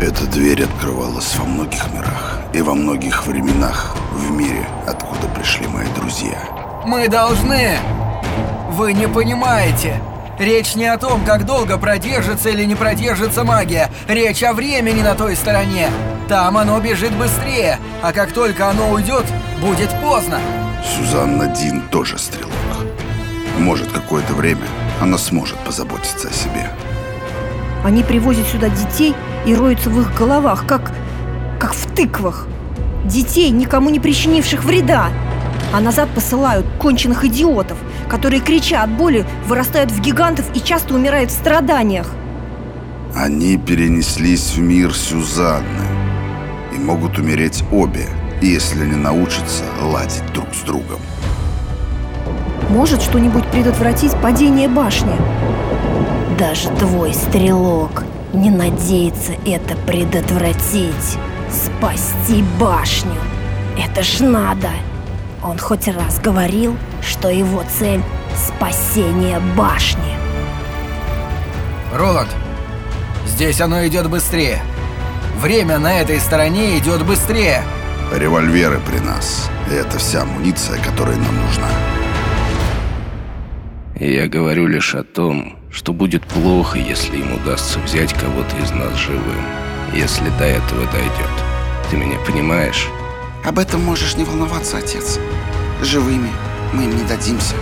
Эта дверь открывалась во многих мирах и во многих временах в мире, откуда пришли мои друзья. Мы должны! Вы не понимаете! Речь не о том, как долго продержится или не продержится магия. Речь о времени на той стороне. Там оно бежит быстрее, а как только оно уйдет, будет поздно. Сюзанна Дин тоже стрелок. Может, какое-то время она сможет позаботиться о себе. Они привозят сюда детей и роются в их головах, как... как в тыквах. Детей, никому не причинивших вреда. А назад посылают конченых идиотов, которые, крича от боли, вырастают в гигантов и часто умирают в страданиях. Они перенеслись в мир Сюзанны и могут умереть обе, если не научатся ладить друг с другом. Может что-нибудь предотвратить падение башни? Даже твой стрелок не надеется это предотвратить. Спасти башню. Это ж надо. Он хоть раз говорил, что его цель — спасение башни. Роланд, здесь оно идет быстрее. Время на этой стороне идет быстрее. Револьверы при нас. И это вся амуниция, которая нам нужна. Я говорю лишь о том, что будет плохо, если им удастся взять кого-то из нас живым. Если до этого дойдет. Ты меня понимаешь? Об этом можешь не волноваться, отец. Живыми мы им не дадимся.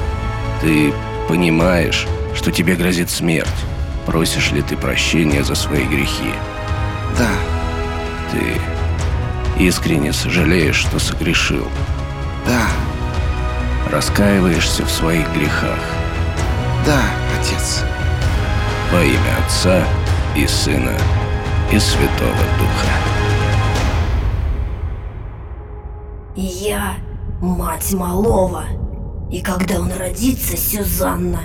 Ты понимаешь, что тебе грозит смерть. Просишь ли ты прощения за свои грехи? Да. Ты искренне сожалеешь, что согрешил? Да. Раскаиваешься в своих грехах? Да, отец. Во имя Отца и Сына и Святого Духа. Я мать малого. И когда он родится, Сюзанна,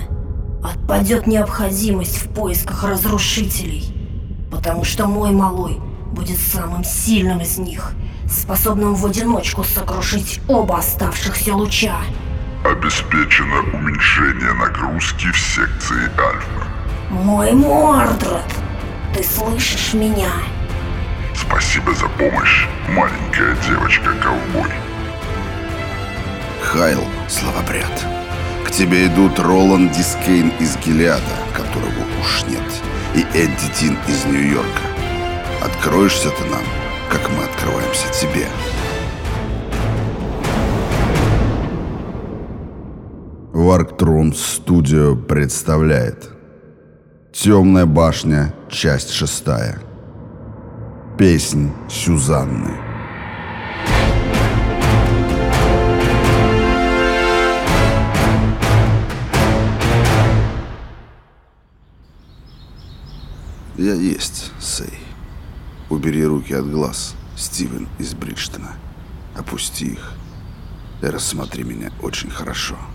отпадет необходимость в поисках разрушителей. Потому что мой малой будет самым сильным из них, способным в одиночку сокрушить оба оставшихся луча. Обеспечено уменьшение нагрузки в секции Альфа. Мой Мордред, ты слышишь меня? Спасибо за помощь, маленькая девочка-ковбой. Хайл, словопряд. К тебе идут Роланд Дискейн из Гилеада, которого уж нет, и Эдди Дин из Нью-Йорка. Откроешься ты нам, как мы открываемся тебе. Варктрон Студио представляет Темная башня, часть шестая Песнь Сюзанны Я есть, Сей. Убери руки от глаз, Стивен из Бриджтона. Опусти их и рассмотри меня очень хорошо. —